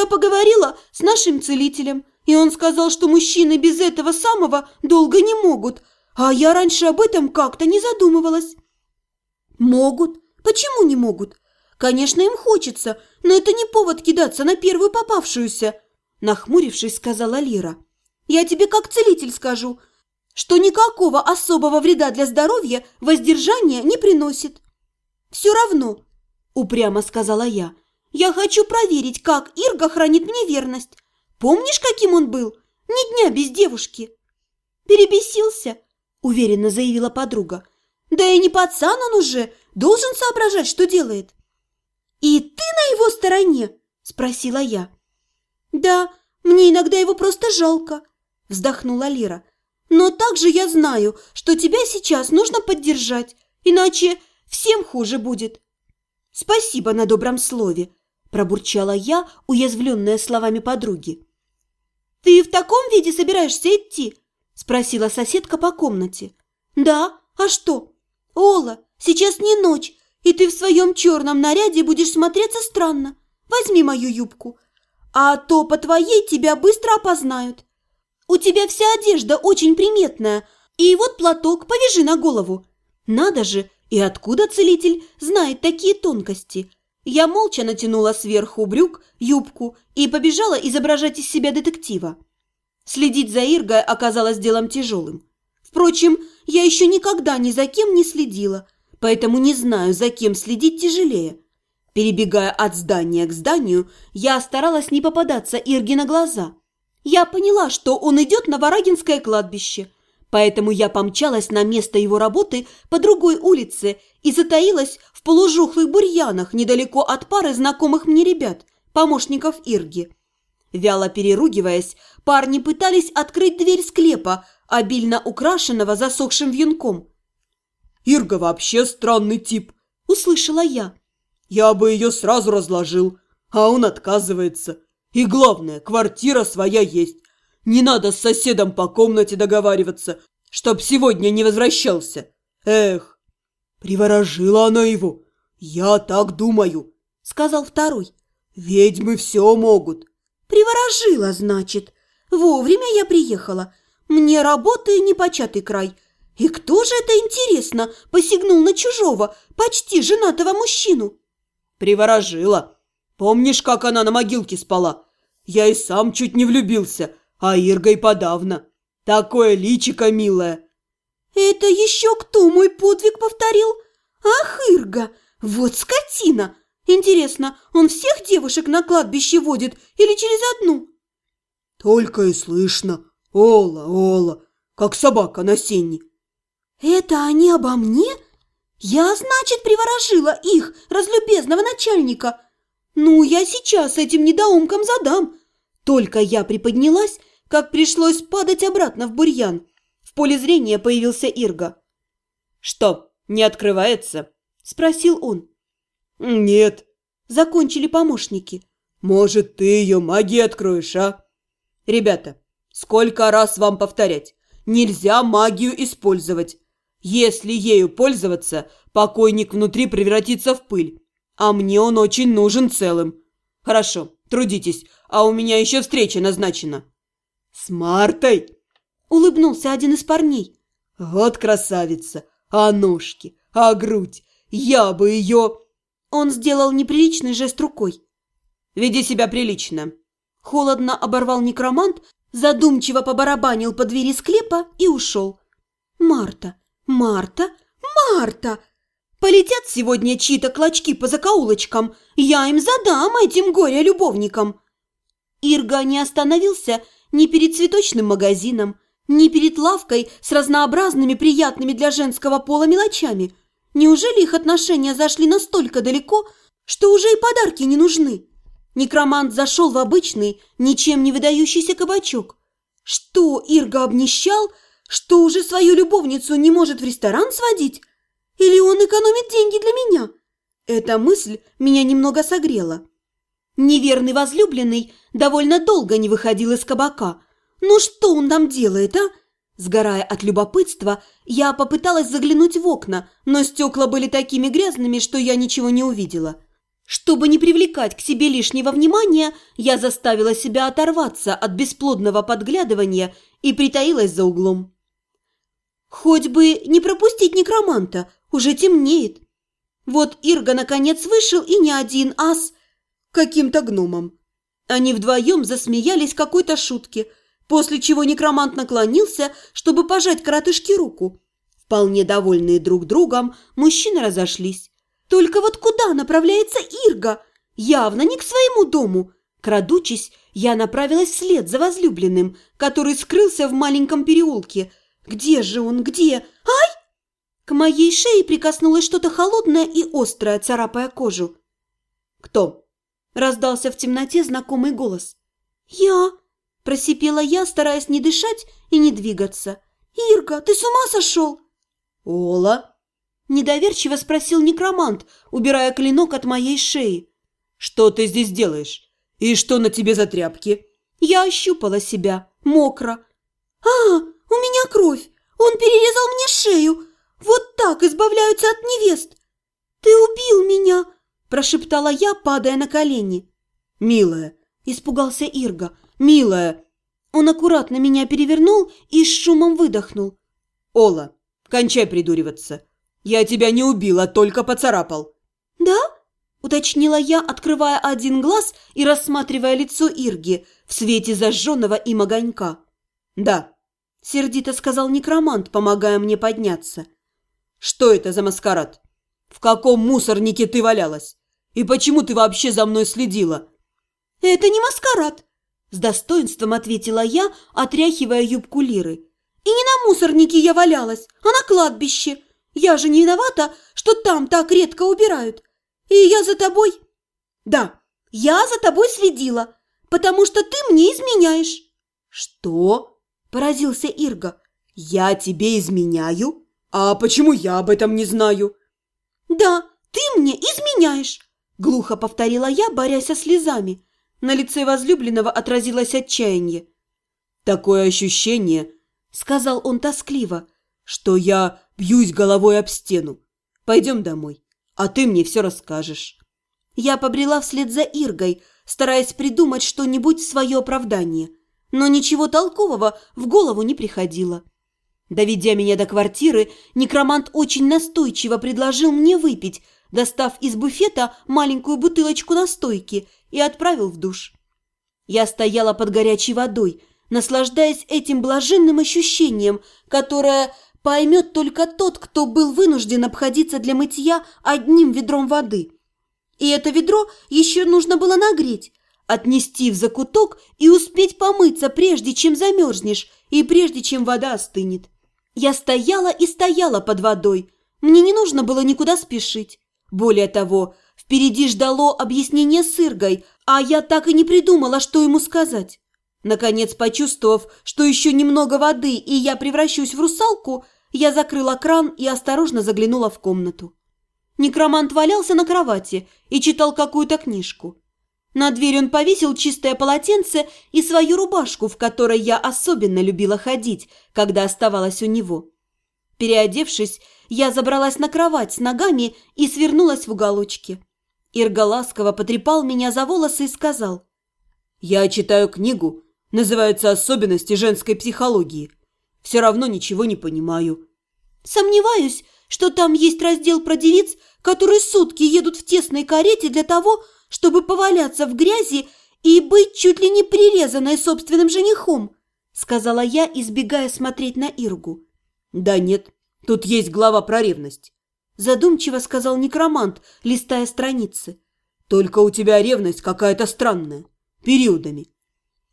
Я поговорила с нашим целителем, и он сказал, что мужчины без этого самого долго не могут, а я раньше об этом как-то не задумывалась. Могут. Почему не могут? Конечно, им хочется, но это не повод кидаться на первую попавшуюся, нахмурившись, сказала Лира. Я тебе как целитель скажу, что никакого особого вреда для здоровья воздержание не приносит. Все равно, упрямо сказала я, я хочу проверить, как Ирга хранит мне верность. Помнишь, каким он был? Ни дня без девушки. Перебесился, уверенно заявила подруга. Да и не пацан он уже, должен соображать, что делает. «И ты на его стороне?» – спросила я. «Да, мне иногда его просто жалко», – вздохнула Лира. «Но также я знаю, что тебя сейчас нужно поддержать, иначе всем хуже будет». «Спасибо на добром слове», – пробурчала я, уязвленная словами подруги. «Ты в таком виде собираешься идти?» – спросила соседка по комнате. «Да, а что?» «Ола, сейчас не ночь, и ты в своем черном наряде будешь смотреться странно. Возьми мою юбку, а то по твоей тебя быстро опознают. У тебя вся одежда очень приметная, и вот платок повяжи на голову. Надо же, и откуда целитель знает такие тонкости?» Я молча натянула сверху брюк, юбку и побежала изображать из себя детектива. Следить за Иргой оказалось делом тяжелым. Впрочем, я еще никогда ни за кем не следила, поэтому не знаю, за кем следить тяжелее. Перебегая от здания к зданию, я старалась не попадаться Ирге на глаза. Я поняла, что он идет на Варагинское кладбище, поэтому я помчалась на место его работы по другой улице и затаилась в полужухлых бурьянах недалеко от пары знакомых мне ребят, помощников Ирги. Вяло переругиваясь, парни пытались открыть дверь склепа, обильно украшенного засохшим вьюнком. «Ирга вообще странный тип», – услышала я. «Я бы ее сразу разложил, а он отказывается. И главное, квартира своя есть. Не надо с соседом по комнате договариваться, чтоб сегодня не возвращался. Эх, приворожила она его. Я так думаю», – сказал второй. «Ведьмы все могут». «Приворожила, значит. Вовремя я приехала. Мне работы непочатый край. И кто же это, интересно, посягнул на чужого, почти женатого мужчину? Приворожила. Помнишь, как она на могилке спала? Я и сам чуть не влюбился, а Ирга и подавно. Такое личико милое. Это еще кто мой подвиг повторил? Ах, Ирга, вот скотина! Интересно, он всех девушек на кладбище водит или через одну? Только и слышно. Ола, Ола, как собака на сене. Это они обо мне? Я, значит, приворожила их, разлюбезного начальника. Ну, я сейчас этим недоумкам задам. Только я приподнялась, как пришлось падать обратно в бурьян. В поле зрения появился Ирга. «Что, не открывается?» – спросил он. «Нет», – закончили помощники. «Может, ты ее магией откроешь, а?» «Ребята, Сколько раз вам повторять? Нельзя магию использовать. Если ею пользоваться, покойник внутри превратится в пыль. А мне он очень нужен целым. Хорошо, трудитесь, а у меня еще встреча назначена. С Мартой? Улыбнулся один из парней. Вот красавица. А ножки, а грудь. Я бы ее... Он сделал неприличный жест рукой. Веди себя прилично. Холодно оборвал некромант, задумчиво побарабанил по двери склепа и ушел. «Марта! Марта! Марта!» Полетят сегодня чьи-то клочки по закоулочкам, я им задам этим горе-любовникам. Ирга не остановился ни перед цветочным магазином, ни перед лавкой с разнообразными приятными для женского пола мелочами. Неужели их отношения зашли настолько далеко, что уже и подарки не нужны? Некромант зашел в обычный, ничем не выдающийся кабачок. Что, Ирга обнищал, что уже свою любовницу не может в ресторан сводить? Или он экономит деньги для меня? Эта мысль меня немного согрела. Неверный возлюбленный довольно долго не выходил из кабака. Ну что он там делает, а? Сгорая от любопытства, я попыталась заглянуть в окна, но стекла были такими грязными, что я ничего не увидела. Чтобы не привлекать к себе лишнего внимания, я заставила себя оторваться от бесплодного подглядывания и притаилась за углом. Хоть бы не пропустить некроманта, уже темнеет. Вот Ирга наконец вышел и не один, а с каким-то гномом. Они вдвоем засмеялись какой-то шутке, после чего некромант наклонился, чтобы пожать коротышке руку. Вполне довольные друг другом, мужчины разошлись. Только вот куда направляется Ирга? Явно не к своему дому. Крадучись, я направилась вслед за возлюбленным, который скрылся в маленьком переулке. Где же он, где? Ай! К моей шее прикоснулось что-то холодное и острое, царапая кожу. «Кто?» – раздался в темноте знакомый голос. «Я!» – просипела я, стараясь не дышать и не двигаться. «Ирга, ты с ума сошел?» «Ола!» Недоверчиво спросил некромант, убирая клинок от моей шеи. «Что ты здесь делаешь? И что на тебе за тряпки?» Я ощупала себя, мокро. «А, у меня кровь! Он перерезал мне шею! Вот так избавляются от невест!» «Ты убил меня!» – прошептала я, падая на колени. «Милая!» – испугался Ирга. «Милая!» Он аккуратно меня перевернул и с шумом выдохнул. «Ола, кончай придуриваться!» «Я тебя не убила, только поцарапал». «Да?» – уточнила я, открывая один глаз и рассматривая лицо Ирги в свете зажженного им огонька. «Да», – сердито сказал некромант, помогая мне подняться. «Что это за маскарад? В каком мусорнике ты валялась? И почему ты вообще за мной следила?» «Это не маскарад», – с достоинством ответила я, отряхивая юбку Лиры. «И не на мусорнике я валялась, а на кладбище». Я же не виновата, что там так редко убирают. И я за тобой... Да, я за тобой следила, потому что ты мне изменяешь. Что? Поразился Ирга. Я тебе изменяю? А почему я об этом не знаю? Да, ты мне изменяешь, глухо повторила я, борясь со слезами. На лице возлюбленного отразилось отчаяние. «Такое ощущение», — сказал он тоскливо, — «что я Бьюсь головой об стену. Пойдем домой, а ты мне все расскажешь. Я побрела вслед за Иргой, стараясь придумать что-нибудь в свое оправдание. Но ничего толкового в голову не приходило. Доведя меня до квартиры, некромант очень настойчиво предложил мне выпить, достав из буфета маленькую бутылочку настойки и отправил в душ. Я стояла под горячей водой, наслаждаясь этим блаженным ощущением, которое поймет только тот, кто был вынужден обходиться для мытья одним ведром воды. И это ведро еще нужно было нагреть, отнести в закуток и успеть помыться, прежде чем замерзнешь и прежде чем вода остынет. Я стояла и стояла под водой. Мне не нужно было никуда спешить. Более того, впереди ждало объяснение с Иргой, а я так и не придумала, что ему сказать. Наконец, почувствовав, что еще немного воды, и я превращусь в русалку, я закрыла кран и осторожно заглянула в комнату. Некромант валялся на кровати и читал какую-то книжку. На дверь он повесил чистое полотенце и свою рубашку, в которой я особенно любила ходить, когда оставалась у него. Переодевшись, я забралась на кровать с ногами и свернулась в уголочке. Ирга ласково потрепал меня за волосы и сказал. «Я читаю книгу, называется «Особенности женской психологии». Все равно ничего не понимаю». «Сомневаюсь, что там есть раздел про девиц, которые сутки едут в тесной карете для того, чтобы поваляться в грязи и быть чуть ли не прирезанной собственным женихом», сказала я, избегая смотреть на Иргу. «Да нет, тут есть глава про ревность», задумчиво сказал некромант, листая страницы. «Только у тебя ревность какая-то странная, периодами».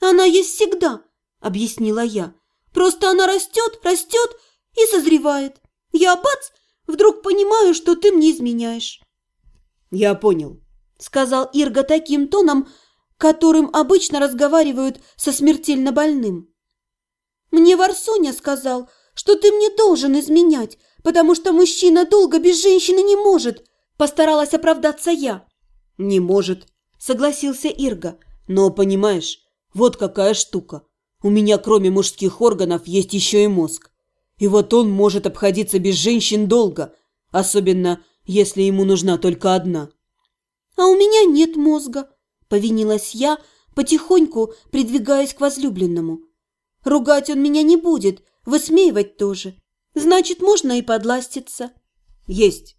«Она есть всегда», — объяснила я. «Просто она растет, растет и созревает. Я, бац, вдруг понимаю, что ты мне изменяешь». «Я понял», — сказал Ирга таким тоном, которым обычно разговаривают со смертельно больным. «Мне Варсоня сказал, что ты мне должен изменять, потому что мужчина долго без женщины не может», — постаралась оправдаться я. «Не может», — согласился Ирга. «Но, понимаешь, вот какая штука. У меня кроме мужских органов есть еще и мозг. И вот он может обходиться без женщин долго, особенно если ему нужна только одна. А у меня нет мозга, повинилась я, потихоньку придвигаясь к возлюбленному. Ругать он меня не будет, высмеивать тоже. Значит, можно и подластиться. Есть,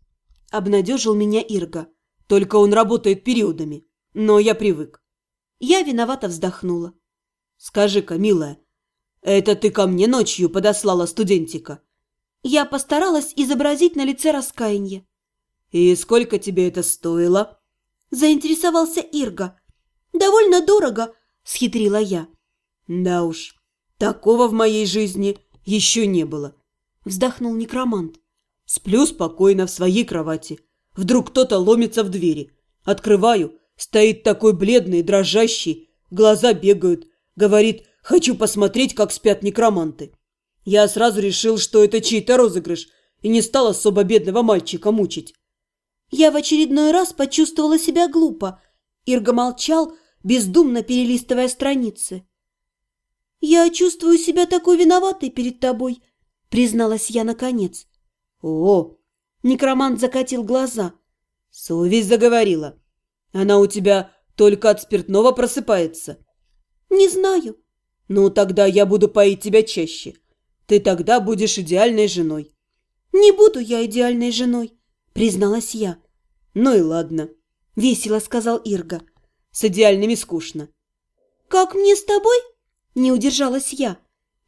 обнадежил меня Ирга. Только он работает периодами. Но я привык. Я виновато вздохнула. Скажи-ка, милая, это ты ко мне ночью подослала студентика? Я постаралась изобразить на лице раскаяние. И сколько тебе это стоило? Заинтересовался Ирга. Довольно дорого, схитрила я. Да уж, такого в моей жизни еще не было. Вздохнул некромант. Сплю спокойно в своей кровати. Вдруг кто-то ломится в двери. Открываю, стоит такой бледный, дрожащий, глаза бегают. Говорит, хочу посмотреть, как спят некроманты. Я сразу решил, что это чей-то розыгрыш, и не стал особо бедного мальчика мучить. Я в очередной раз почувствовала себя глупо. Ирга молчал, бездумно перелистывая страницы. «Я чувствую себя такой виноватой перед тобой», — призналась я наконец. «О!» — некромант закатил глаза. «Совесть заговорила. Она у тебя только от спиртного просыпается». «Не знаю». «Ну, тогда я буду поить тебя чаще. Ты тогда будешь идеальной женой». «Не буду я идеальной женой», — призналась я. «Ну и ладно», — весело сказал Ирга. «С идеальными скучно». «Как мне с тобой?» — не удержалась я.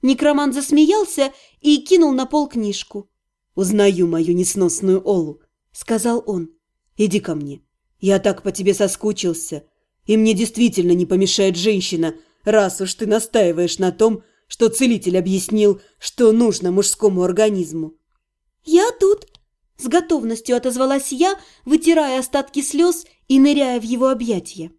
Некромант засмеялся и кинул на пол книжку. «Узнаю мою несносную Олу», — сказал он. «Иди ко мне. Я так по тебе соскучился. И мне действительно не помешает женщина, раз уж ты настаиваешь на том, что целитель объяснил, что нужно мужскому организму». «Я тут», — с готовностью отозвалась я, вытирая остатки слез и ныряя в его объятия.